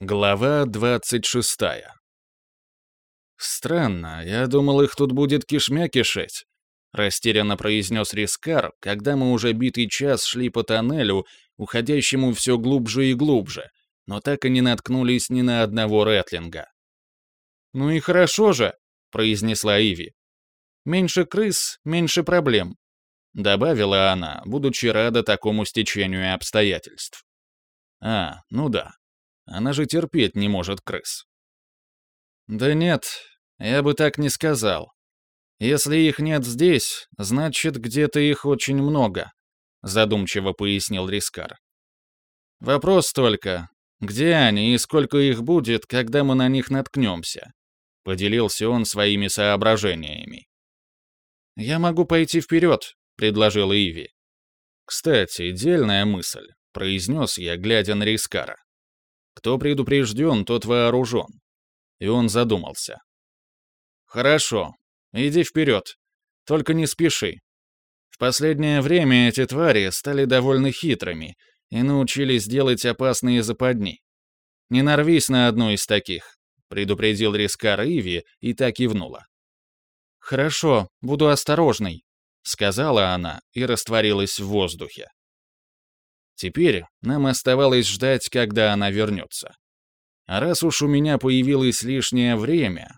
Глава 26. «Странно, я думал, их тут будет кишмя кишеть», — растерянно произнес Рискар, когда мы уже битый час шли по тоннелю, уходящему все глубже и глубже, но так и не наткнулись ни на одного ретлинга. «Ну и хорошо же», — произнесла Иви. «Меньше крыс, меньше проблем», — добавила она, будучи рада такому стечению обстоятельств. «А, ну да, она же терпеть не может крыс. Да нет, я бы так не сказал. Если их нет здесь, значит, где-то их очень много, задумчиво пояснил Рискар. Вопрос только, где они и сколько их будет, когда мы на них наткнемся? Поделился он своими соображениями. «Я могу пойти вперед», — предложила Иви. «Кстати, дельная мысль», — произнес я, глядя на Рискара. Кто предупрежден, тот вооружен. И он задумался. Хорошо, иди вперед. Только не спеши. В последнее время эти твари стали довольно хитрыми и научились делать опасные западни. Не нарвись на одну из таких, предупредил Рискар Иви и так кивнула. «Хорошо, буду осторожной», — сказала она и растворилась в воздухе. Теперь нам оставалось ждать, когда она вернется. А раз уж у меня появилось лишнее время...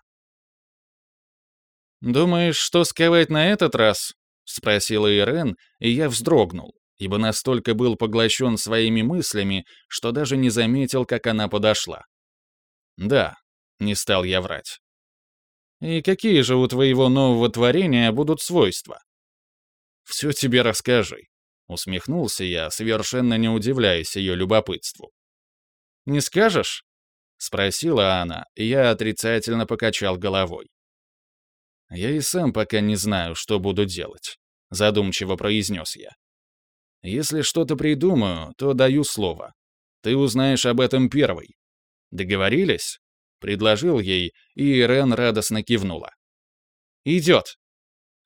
«Думаешь, что сковать на этот раз?» — спросила Ирен, и я вздрогнул, ибо настолько был поглощен своими мыслями, что даже не заметил, как она подошла. «Да», — не стал я врать. «И какие же у твоего нового творения будут свойства?» «Все тебе расскажи», Усмехнулся я, совершенно не удивляясь ее любопытству. «Не скажешь?» — спросила она, и я отрицательно покачал головой. «Я и сам пока не знаю, что буду делать», — задумчиво произнес я. «Если что-то придумаю, то даю слово. Ты узнаешь об этом первой. Договорились?» — предложил ей, и Ирен радостно кивнула. «Идет»,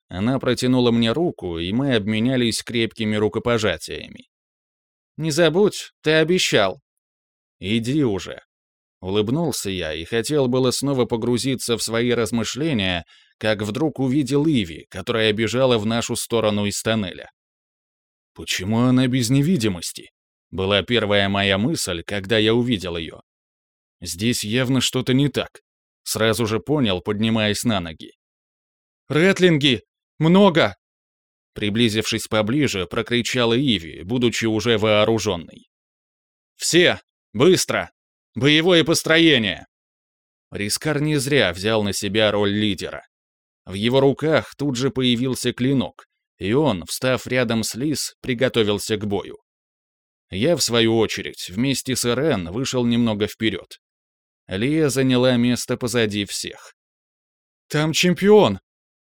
она протянула мне руку, и мы обменялись крепкими рукопожатиями. «Не забудь, ты обещал». «Иди уже». Улыбнулся я и хотел было снова погрузиться в свои размышления, как вдруг увидел Иви, которая бежала в нашу сторону из тоннеля. «Почему она без невидимости?» Была первая моя мысль, когда я увидел ее. Здесь явно что-то не так. Сразу же понял, поднимаясь на ноги. «Ретлинги!» Много!» Приблизившись поближе, прокричала Иви, будучи уже вооруженной. «Все! Быстро! Боевое построение!» Рискар не зря взял на себя роль лидера. В его руках тут же появился клинок, и он, встав рядом с Лис, приготовился к бою. Я, в свою очередь, вместе с Ирен вышел немного вперед. Лия заняла место позади всех. «Там чемпион!»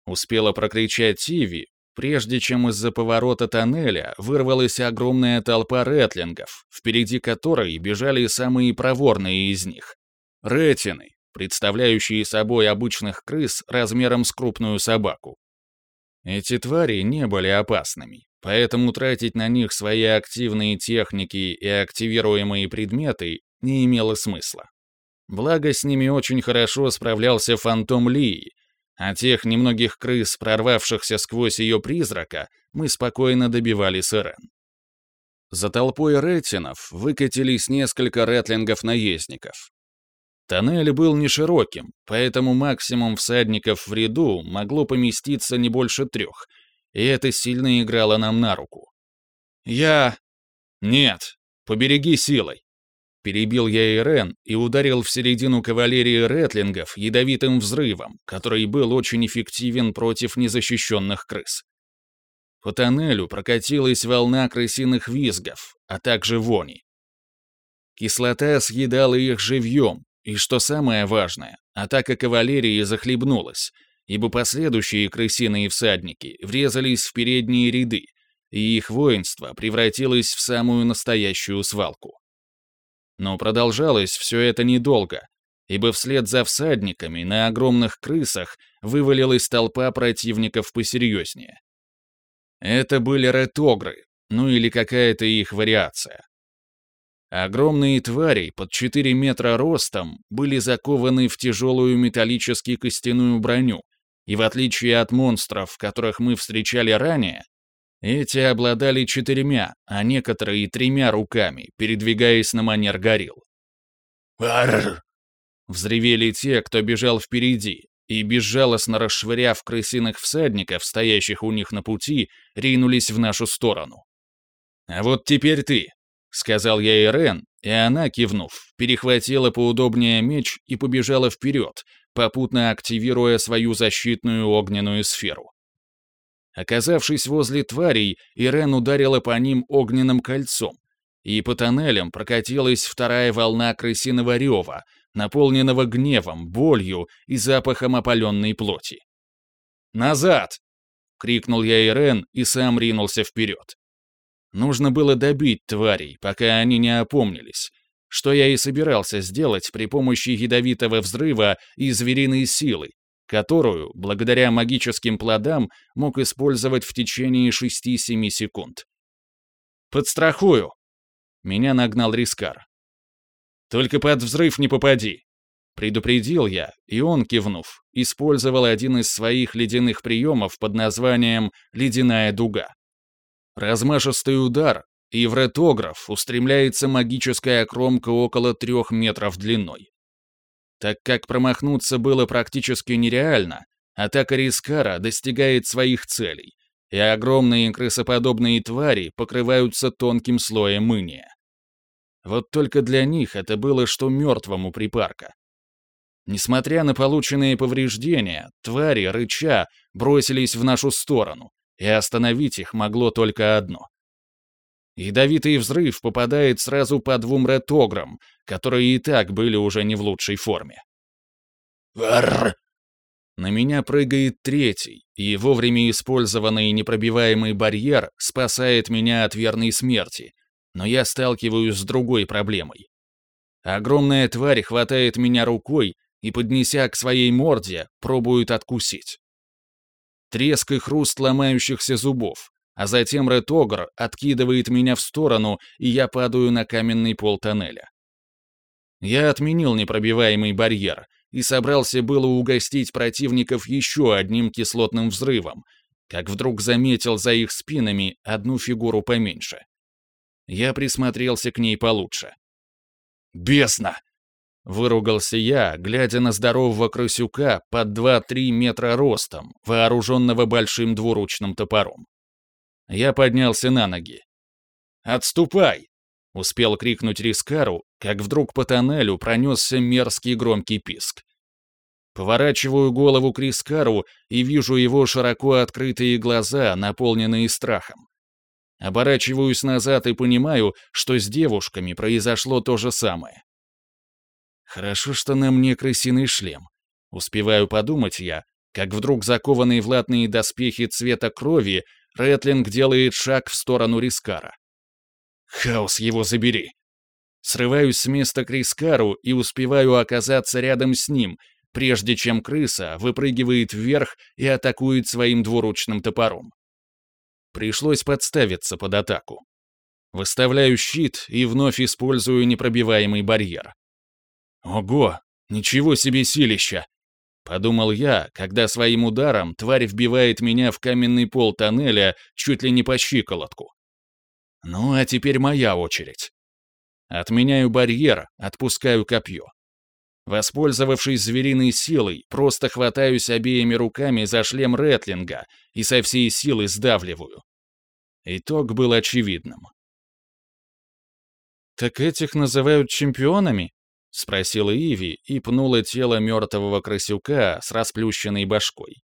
Успела прокричать Тиви, прежде чем из-за поворота тоннеля вырвалась огромная толпа ретлингов, впереди которой бежали самые проворные из них. Ретины, представляющие собой обычных крыс размером с крупную собаку. Эти твари не были опасными, поэтому тратить на них свои активные техники и активируемые предметы не имело смысла. Благо, с ними очень хорошо справлялся фантом Лии, а тех немногих крыс, прорвавшихся сквозь ее призрака, мы спокойно добивали Сирен. За толпой ретинов выкатились несколько ретлингов-наездников. Тоннель был не широким, поэтому максимум всадников в ряду могло поместиться не больше трех, и это сильно играло нам на руку. «Я...» «Нет, побереги силой. Перебил я Ирен и ударил в середину кавалерии ретлингов ядовитым взрывом, который был очень эффективен против незащищенных крыс. По тоннелю прокатилась волна крысиных визгов, а также вони. Кислота съедала их живьем, и, что самое важное, атака кавалерии захлебнулась, ибо последующие крысиные всадники врезались в передние ряды, и их воинство превратилось в самую настоящую свалку. Но продолжалось все это недолго, ибо вслед за всадниками на огромных крысах вывалилась толпа противников посерьезнее. Это были ретогры, ну или какая-то их вариация. Огромные твари под 4 метра ростом были закованы в тяжелую металлически костяную броню, и в отличие от монстров, которых мы встречали ранее, эти обладали четырьмя, а некоторые и тремя руками, передвигаясь на манер горилл. «Арр!» Взревели те, кто бежал впереди, и, безжалостно расшвыряв крысиных всадников, стоящих у них на пути, ринулись в нашу сторону. «А вот теперь ты», — сказал я Ирен, и она, кивнув, перехватила поудобнее меч и побежала вперед, попутно активируя свою защитную огненную сферу. Оказавшись возле тварей, Ирен ударила по ним огненным кольцом, и по тоннелям прокатилась вторая волна крысиного рева, наполненного гневом, болью и запахом опаленной плоти. «Назад!» — крикнул я Ирен и сам ринулся вперед. Нужно было добить тварей, пока они не опомнились, что я и собирался сделать при помощи ядовитого взрыва и звериной силы, которую, благодаря магическим плодам, мог использовать в течение 6-7 секунд. «Подстрахую!» Меня нагнал Рискар. Только под взрыв не попади!» Предупредил я, и он, кивнув, использовал один из своих ледяных приемов под названием «Ледяная дуга». Размашистый удар, и в ретограф устремляется магическая кромка около трех метров длиной. Так как промахнуться было практически нереально, атака Рискара достигает своих целей, и огромные крысоподобные твари покрываются тонким слоем иния. Вот только для них это было что мертвому припарка. Несмотря на полученные повреждения, твари, рыча, бросились в нашу сторону, и остановить их могло только одно. Ядовитый взрыв попадает сразу по двум ретограм, которые и так были уже не в лучшей форме. «Арр!» На меня прыгает третий, и вовремя использованный непробиваемый барьер спасает меня от верной смерти, но я сталкиваюсь с другой проблемой. Огромная тварь хватает меня рукой и, поднеся к своей морде, пробует откусить. Треск и хруст ломающихся зубов, а затем Ретогр откидывает меня в сторону, и я падаю на каменный пол тоннеля. Я отменил непробиваемый барьер и собрался было угостить противников еще одним кислотным взрывом, как вдруг заметил за их спинами одну фигуру поменьше. Я присмотрелся к ней получше. «Бесно!» — выругался я, глядя на здорового крысюка под 2-3 метра ростом, вооруженного большим двуручным топором. Я поднялся на ноги. «Отступай!» — успел крикнуть Рискару, как вдруг по тоннелю пронесся мерзкий громкий писк. Поворачиваю голову к Рискару и вижу его широко открытые глаза, наполненные страхом. Оборачиваюсь назад и понимаю, что с девушками произошло то же самое. Хорошо, что на мне крысиный шлем. Успеваю подумать я, как вдруг закованный в латные доспехи цвета крови, Рэтлинг делает шаг в сторону Рискара. Хаос его забери. Срываюсь с места к Рискару и успеваю оказаться рядом с ним, прежде чем крыса выпрыгивает вверх и атакует своим двуручным топором. Пришлось подставиться под атаку. Выставляю щит и вновь использую непробиваемый барьер. Ого, ничего себе силища! Подумал я, когда своим ударом тварь вбивает меня в каменный пол тоннеля чуть ли не по щиколотку. Ну а теперь моя очередь. Отменяю барьер, отпускаю копье. Воспользовавшись звериной силой, просто хватаюсь обеими руками за шлем Ретлинга и со всей силы сдавливаю. Итог был очевидным. «Так этих называют чемпионами?» — спросила Иви и пнула тело мертвого крысюка с расплющенной башкой.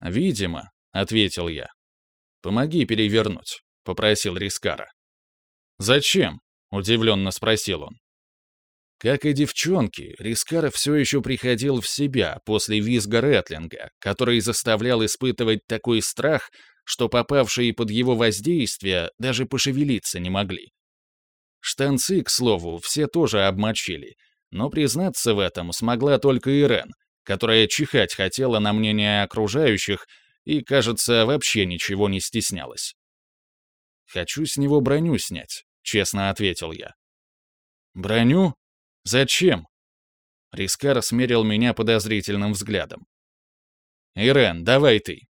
«Видимо», — ответил я. «Помоги перевернуть», — попросил Рискара. «Зачем?» — удивленно спросил он. Как и девчонки, Рискар все еще приходил в себя после визга Ретлинга, который заставлял испытывать такой страх, что попавшие под его воздействие даже пошевелиться не могли. Штанцы, к слову, все тоже обмочили, но признаться в этом смогла только Ирен, которая чихать хотела на мнение окружающих и, кажется, вообще ничего не стеснялась. «Хочу с него броню снять», — честно ответил я. «Броню? Зачем?» Рискар смерил меня подозрительным взглядом. «Ирен, давай ты».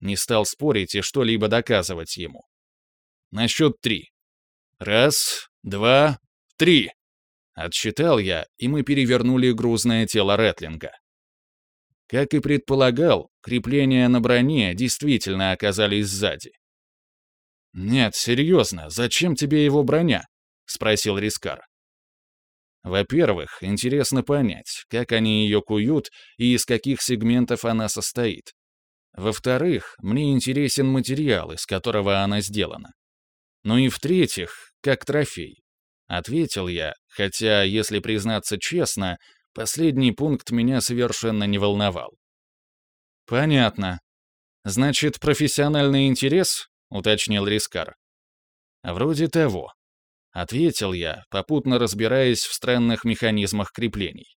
Не стал спорить и что-либо доказывать ему. «На счет три. Раз, два, три!» Отсчитал я, и мы перевернули грузное тело Ретлинга. Как и предполагал, крепления на броне действительно оказались сзади. «Нет, серьезно, зачем тебе его броня?» — спросил Рискар. Во-первых, интересно понять, как они ее куют и из каких сегментов она состоит. Во-вторых, мне интересен материал, из которого она сделана. Ну и в-третьих, как трофей. Ответил я, хотя, если признаться честно, последний пункт меня совершенно не волновал. Понятно. Значит, профессиональный интерес? уточнил Рискар. Вроде того. Ответил я, попутно разбираясь в странных механизмах креплений.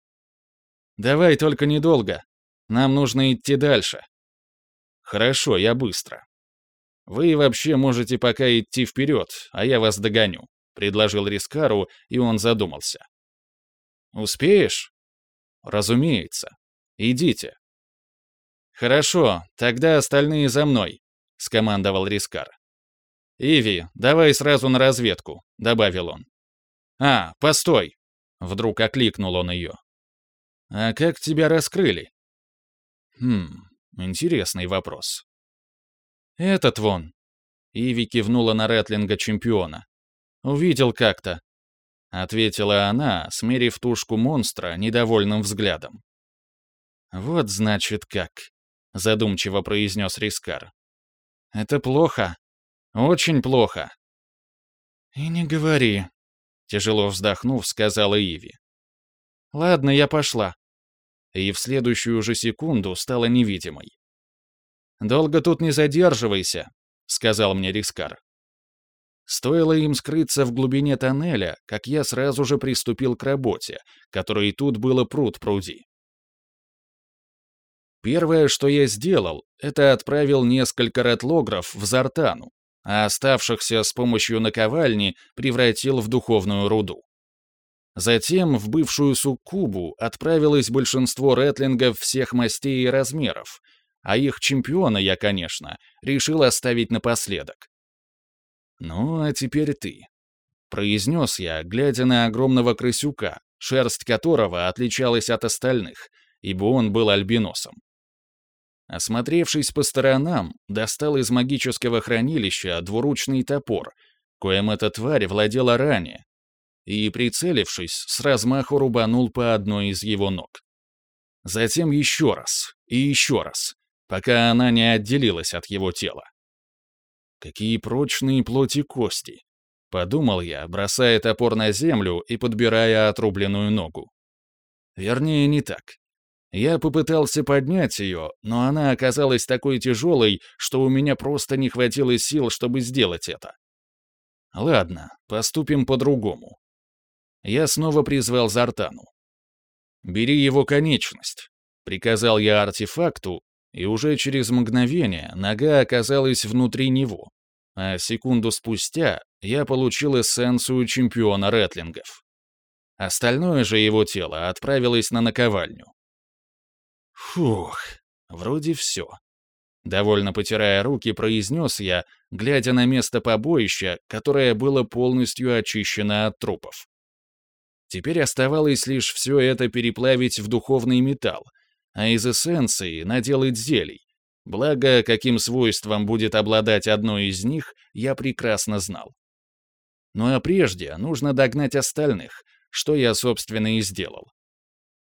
«Давай только недолго. Нам нужно идти дальше». «Хорошо, я быстро. Вы вообще можете пока идти вперед, а я вас догоню», — предложил Рискару, и он задумался. «Успеешь?» «Разумеется. Идите». «Хорошо, тогда остальные за мной», — скомандовал Рискар. «Иви, давай сразу на разведку», — добавил он. «А, постой!» — вдруг окликнул он ее. «А как тебя раскрыли?» «Хм, интересный вопрос». «Этот вон», — Иви кивнула на Рэтлинга-чемпиона. «Увидел как-то», — ответила она, смерив тушку монстра недовольным взглядом. «Вот значит как», — задумчиво произнес Рискар. «Это плохо. Очень плохо». «И не говори», — тяжело вздохнув, сказала Иви. «Ладно, я пошла». И в следующую же секунду стала невидимой. «Долго тут не задерживайся», — сказал мне Рискар. Стоило им скрыться в глубине тоннеля, как я сразу же приступил к работе, которой тут было пруд пруди. Первое, что я сделал, это отправил несколько ретлогров в Зартану, а оставшихся с помощью наковальни превратил в духовную руду. Затем в бывшую суккубу отправилось большинство ретлингов всех мастей и размеров, а их чемпиона я, конечно, решил оставить напоследок. «Ну, а теперь ты», — произнес я, глядя на огромного крысюка, шерсть которого отличалась от остальных, ибо он был альбиносом. Осмотревшись по сторонам, достал из магического хранилища двуручный топор, коим эта тварь владела ранее, и, прицелившись, с размаху рубанул по одной из его ног. Затем еще раз и еще раз, пока она не отделилась от его тела. Какие прочные плоти кости! Подумал я, бросая топор на землю и подбирая отрубленную ногу. Вернее, не так. Я попытался поднять ее, но она оказалась такой тяжелой, что у меня просто не хватило сил, чтобы сделать это. Ладно, поступим по-другому. Я снова призвал Зартану. «Бери его конечность», — приказал я артефакту, и уже через мгновение нога оказалась внутри него, а секунду спустя я получил эссенцию чемпиона ретлингов. Остальное же его тело отправилось на наковальню. Фух, вроде все. Довольно потирая руки, произнес я, глядя на место побоища, которое было полностью очищено от трупов. Теперь оставалось лишь все это переплавить в духовный металл, а из эссенции наделать зелий. Благо, каким свойством будет обладать одно из них, я прекрасно знал. Ну а прежде нужно догнать остальных, что я, собственно, и сделал.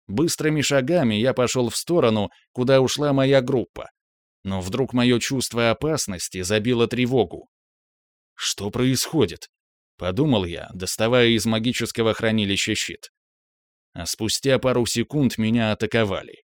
Быстрыми шагами я пошел в сторону, куда ушла моя группа. Но вдруг мое чувство опасности забило тревогу. «Что происходит?» — подумал я, доставая из магического хранилища щит. А спустя пару секунд меня атаковали.